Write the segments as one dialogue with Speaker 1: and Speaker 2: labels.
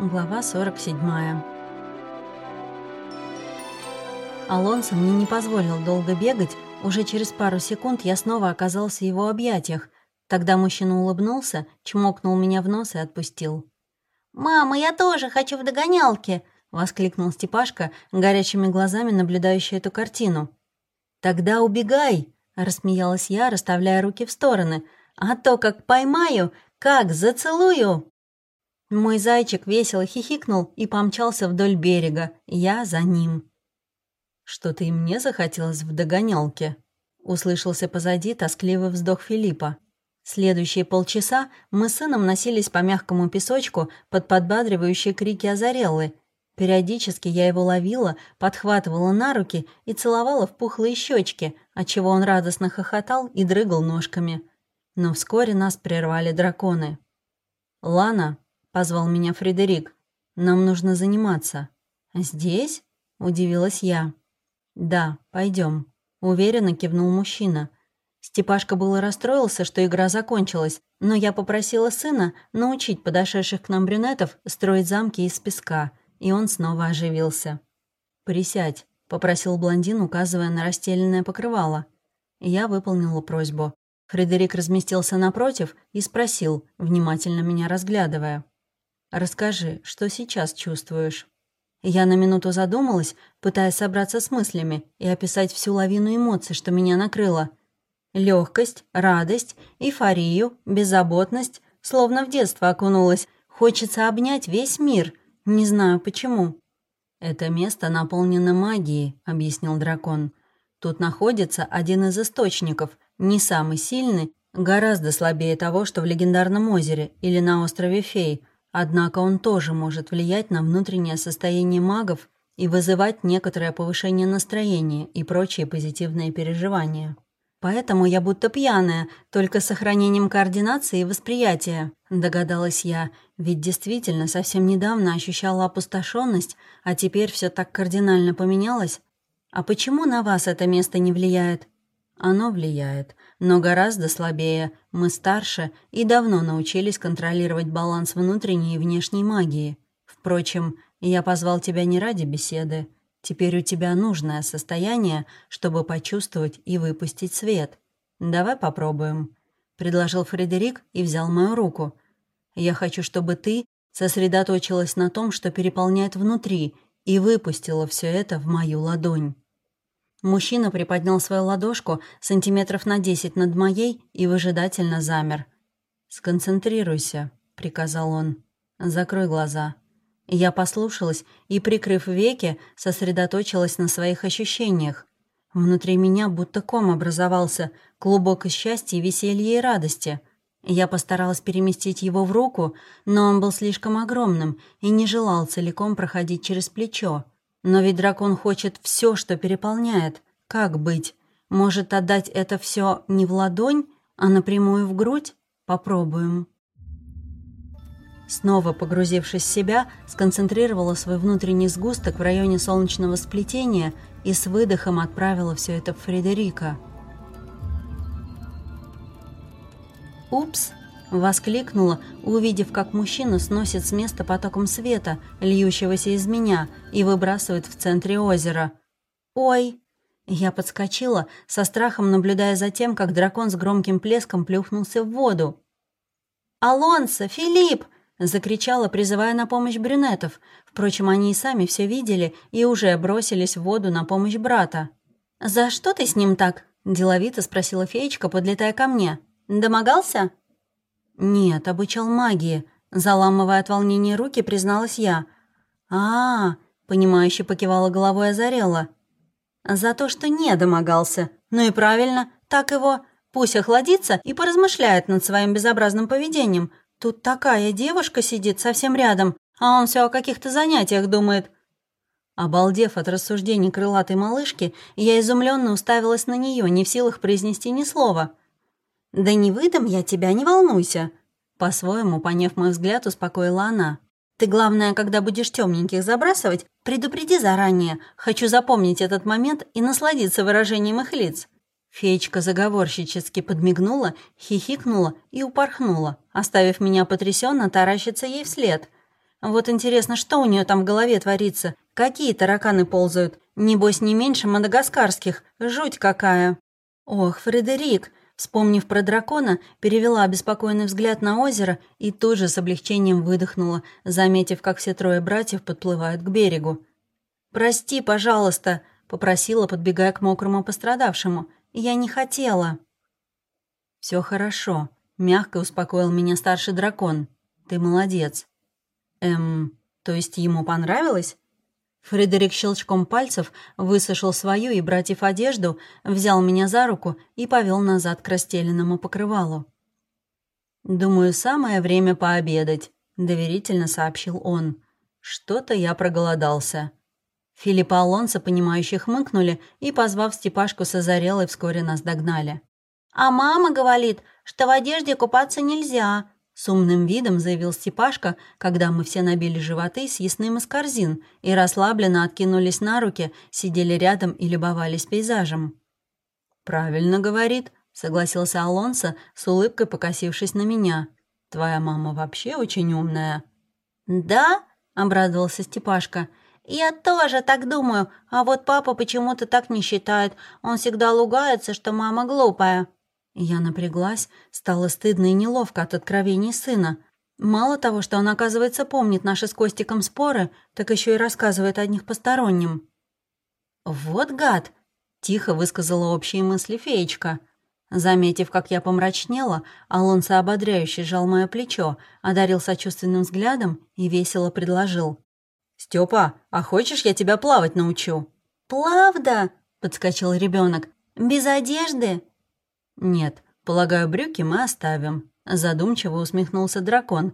Speaker 1: Глава 47. Алонсо мне не позволил долго бегать, уже через пару секунд я снова оказался в его объятиях. Тогда мужчина улыбнулся, чмокнул меня в нос и отпустил.
Speaker 2: «Мама, я тоже хочу в догонялке!»
Speaker 1: — воскликнул Степашка, горячими глазами наблюдающий эту картину. «Тогда убегай!» — рассмеялась я, расставляя руки в стороны. «А то, как поймаю, как зацелую!» Мой зайчик весело хихикнул и помчался вдоль берега, я за ним. «Что-то и мне захотелось в догонялке», — услышался позади тоскливый вздох Филиппа. Следующие полчаса мы с сыном носились по мягкому песочку под подбадривающие крики Азареллы. Периодически я его ловила, подхватывала на руки и целовала в пухлые щечки, отчего он радостно хохотал и дрыгал ножками. Но вскоре нас прервали драконы. «Лана», — позвал меня Фредерик. «Нам нужно заниматься». «Здесь?» — удивилась я. «Да, пойдем», — уверенно кивнул мужчина. Степашка было расстроился, что игра закончилась, но я попросила сына научить подошедших к нам брюнетов строить замки из песка, и он снова оживился. «Присядь», — попросил блондин, указывая на расстеленное покрывало. Я выполнила просьбу. Фредерик разместился напротив и спросил, внимательно меня разглядывая. Расскажи, что сейчас чувствуешь?» Я на минуту задумалась, пытаясь собраться с мыслями и описать всю лавину эмоций, что меня накрыло. Легкость, радость, эйфорию, беззаботность, словно в детство окунулась. Хочется обнять весь мир. Не знаю почему. «Это место наполнено магией», — объяснил дракон. «Тут находится один из источников, не самый сильный, гораздо слабее того, что в легендарном озере или на острове Фей, Однако он тоже может влиять на внутреннее состояние магов и вызывать некоторое повышение настроения и прочие позитивные переживания. Поэтому я будто пьяная, только с сохранением координации и восприятия, догадалась я, ведь действительно совсем недавно ощущала опустошенность, а теперь все так кардинально поменялось. А почему на вас это место не влияет? Оно влияет, но гораздо слабее. Мы старше и давно научились контролировать баланс внутренней и внешней магии. Впрочем, я позвал тебя не ради беседы. Теперь у тебя нужное состояние, чтобы почувствовать и выпустить свет. Давай попробуем», — предложил Фредерик и взял мою руку. «Я хочу, чтобы ты сосредоточилась на том, что переполняет внутри, и выпустила все это в мою ладонь». Мужчина приподнял свою ладошку сантиметров на десять над моей и выжидательно замер. «Сконцентрируйся», — приказал он. «Закрой глаза». Я послушалась и, прикрыв веки, сосредоточилась на своих ощущениях. Внутри меня будто ком образовался, клубок из счастья, веселья и радости. Я постаралась переместить его в руку, но он был слишком огромным и не желал целиком проходить через плечо. Но ведь дракон хочет все, что переполняет. Как быть? Может, отдать это все не в ладонь, а напрямую в грудь? Попробуем. Снова погрузившись в себя, сконцентрировала свой внутренний сгусток в районе солнечного сплетения и с выдохом отправила все это в Фредерика. «Упс!» Воскликнула, увидев, как мужчина сносит с места потоком света, льющегося из меня, и выбрасывает в центре озера. «Ой!» Я подскочила, со страхом наблюдая за тем, как дракон с громким плеском плюхнулся в воду. «Алонсо! Филипп!» — закричала, призывая на помощь брюнетов. Впрочем, они и сами все видели и уже бросились в воду на помощь брата. «За что ты с ним так?» — деловито спросила феечка, подлетая ко мне. «Домогался?» «Нет, обучал магии», — заламывая от волнения руки, призналась я. а, -а, -а понимающе покивала головой Озарела. «За то, что не домогался. Ну и правильно, так его. Пусть охладится и поразмышляет над своим безобразным поведением. Тут такая девушка сидит совсем рядом, а он все о каких-то занятиях думает». Обалдев от рассуждений крылатой малышки, я изумленно уставилась на нее, не в силах произнести ни слова — «Да не выдам я тебя, не волнуйся», — по-своему, поняв мой взгляд, успокоила она. «Ты, главное, когда будешь темненьких забрасывать, предупреди заранее. Хочу запомнить этот момент и насладиться выражением их лиц». Феечка заговорщически подмигнула, хихикнула и упорхнула, оставив меня потрясенно таращиться ей вслед. Вот интересно, что у нее там в голове творится? Какие тараканы ползают? Небось, не меньше мадагаскарских. Жуть какая. Ох, Фредерик, вспомнив про дракона, перевела обеспокоенный взгляд на озеро и тут же с облегчением выдохнула, заметив, как все трое братьев подплывают к берегу. «Прости, пожалуйста», — попросила, подбегая к мокрому пострадавшему. «Я не хотела». Все хорошо», — мягко успокоил меня старший дракон. «Ты молодец». «Эм, то есть ему понравилось?» Фредерик щелчком пальцев высушил свою и братьев одежду, взял меня за руку и повел назад к расстеленному покрывалу. «Думаю, самое время пообедать», — доверительно сообщил он. «Что-то я проголодался». Филипп и Алонсо, понимающие, хмыкнули и, позвав Степашку с Озарелой, вскоре нас догнали.
Speaker 2: «А мама говорит, что в одежде купаться нельзя»,
Speaker 1: с умным видом заявил Степашка, когда мы все набили животы съестным из корзин и расслабленно откинулись на руки, сидели рядом и любовались пейзажем. «Правильно говорит», — согласился Алонсо, с улыбкой покосившись на меня. «Твоя мама вообще очень умная».
Speaker 2: «Да?» — обрадовался Степашка. «Я тоже так думаю, а вот папа почему-то так не считает. Он всегда лугается, что мама глупая».
Speaker 1: Я напряглась, стало стыдно и неловко от откровений сына. Мало того, что он, оказывается, помнит наши с Костиком споры, так еще и рассказывает о них посторонним. «Вот гад!» — тихо высказала общие мысли феечка. Заметив, как я помрачнела, Алонсо ободряюще сжал мое плечо, одарил сочувственным взглядом и весело предложил. «Стёпа, а хочешь, я тебя плавать научу?»
Speaker 2: «Плавда?» — подскочил ребенок. «Без одежды?»
Speaker 1: «Нет, полагаю, брюки мы оставим», — задумчиво усмехнулся дракон.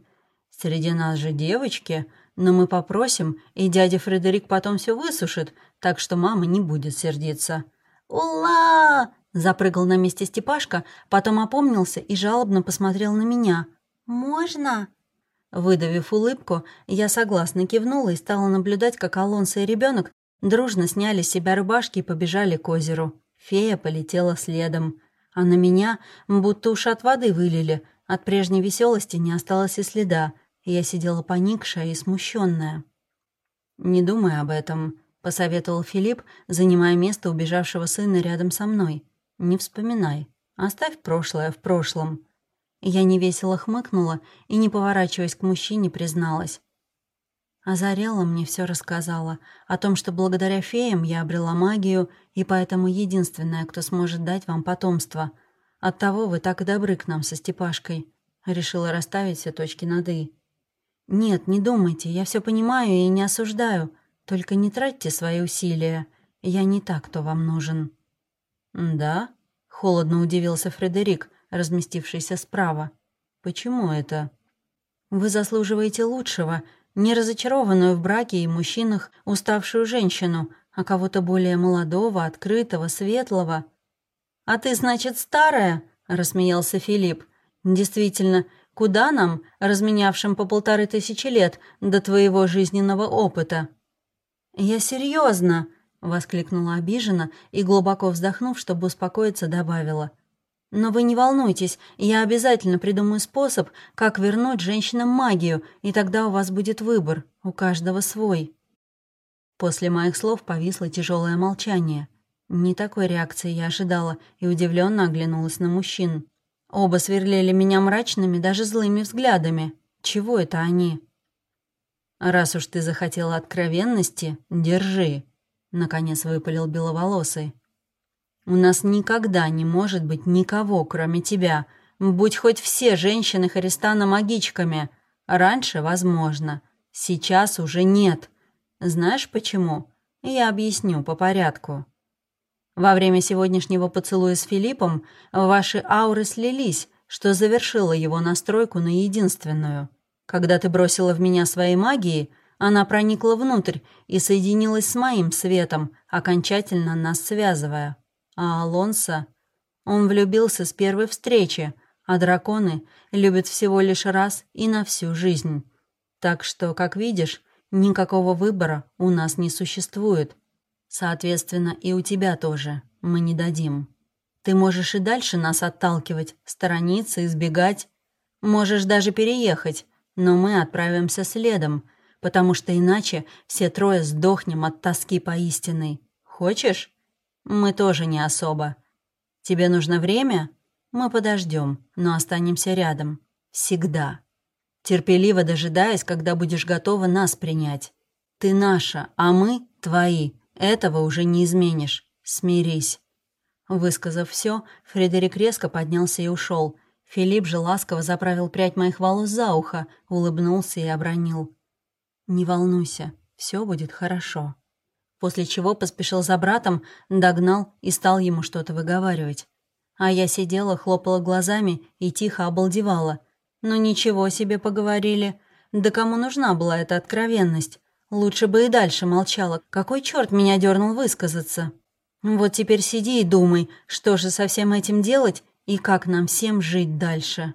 Speaker 1: «Среди нас же девочки, но мы попросим, и дядя Фредерик потом все высушит, так что мама не будет сердиться».
Speaker 2: «Ула!»
Speaker 1: — запрыгал на месте Степашка, потом опомнился и жалобно посмотрел на меня.
Speaker 2: «Можно?»
Speaker 1: Выдавив улыбку, я согласно кивнула и стала наблюдать, как Алонсо и ребенок дружно сняли с себя рубашки и побежали к озеру. Фея полетела следом а на меня будто уж от воды вылили. От прежней веселости не осталось и следа, я сидела поникшая и смущенная. «Не думай об этом», — посоветовал Филипп, занимая место убежавшего сына рядом со мной. «Не вспоминай. Оставь прошлое в прошлом». Я невесело хмыкнула и, не поворачиваясь к мужчине, призналась. Озарела мне все рассказала о том, что благодаря феям я обрела магию, и поэтому единственная, кто сможет дать вам потомство. Оттого вы так и добры к нам со Степашкой. Решила расставить все точки над «и». Нет, не думайте, я все понимаю и не осуждаю. Только не тратьте свои усилия. Я не так, кто вам нужен. Да? Холодно удивился Фредерик, разместившийся справа. Почему это? Вы заслуживаете лучшего — не разочарованную в браке и мужчинах уставшую женщину, а кого-то более молодого, открытого, светлого. «А ты, значит, старая?» — рассмеялся Филипп. «Действительно, куда нам, разменявшим по полторы тысячи лет, до твоего жизненного опыта?» «Я серьезно, воскликнула обиженно и, глубоко вздохнув, чтобы успокоиться, добавила. Но вы не волнуйтесь, я обязательно придумаю способ, как вернуть женщинам магию, и тогда у вас будет выбор, у каждого свой». После моих слов повисло тяжелое молчание. Не такой реакции я ожидала и удивленно оглянулась на мужчин. Оба сверлили меня мрачными, даже злыми взглядами. Чего это они? «Раз уж ты захотела откровенности, держи», — наконец выпалил беловолосый. У нас никогда не может быть никого, кроме тебя. Будь хоть все женщины Харистана магичками. Раньше возможно. Сейчас уже нет. Знаешь почему? Я объясню по порядку. Во время сегодняшнего поцелуя с Филиппом ваши ауры слились, что завершило его настройку на единственную. Когда ты бросила в меня свои магии, она проникла внутрь и соединилась с моим светом, окончательно нас связывая. А Алонсо... Он влюбился с первой встречи, а драконы любят всего лишь раз и на всю жизнь. Так что, как видишь, никакого выбора у нас не существует. Соответственно, и у тебя тоже мы не дадим. Ты можешь и дальше нас отталкивать, сторониться, избегать. Можешь даже переехать, но мы отправимся следом, потому что иначе все трое сдохнем от тоски по истинной. Хочешь? Мы тоже не особо. Тебе нужно время? Мы подождем, но останемся рядом. Всегда. Терпеливо дожидаясь, когда будешь готова нас принять. Ты наша, а мы твои. Этого уже не изменишь. Смирись. Высказав все, Фредерик резко поднялся и ушел. Филипп же ласково заправил прядь моих волос за ухо, улыбнулся и обронил. «Не волнуйся, все будет хорошо». После чего поспешил за братом, догнал и стал ему что-то выговаривать. А я сидела, хлопала глазами и тихо обалдевала. Ну ничего себе поговорили. Да кому нужна была эта откровенность? Лучше бы и дальше молчала. Какой черт меня дернул высказаться? Вот теперь сиди и думай, что же со всем этим делать и как нам всем жить дальше.